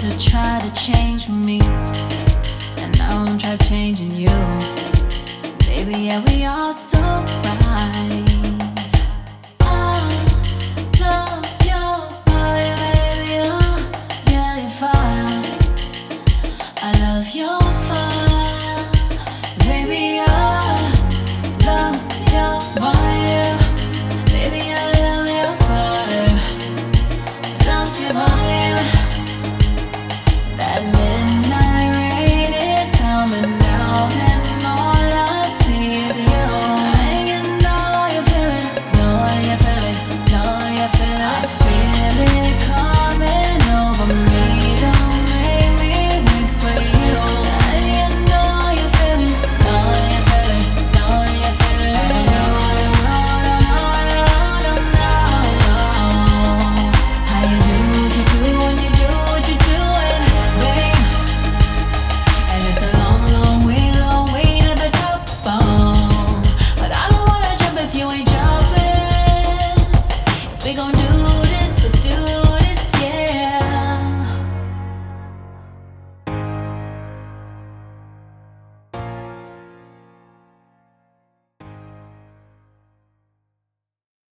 to try to change me, and I won't try changing you. Baby, yeah, we are so right. Your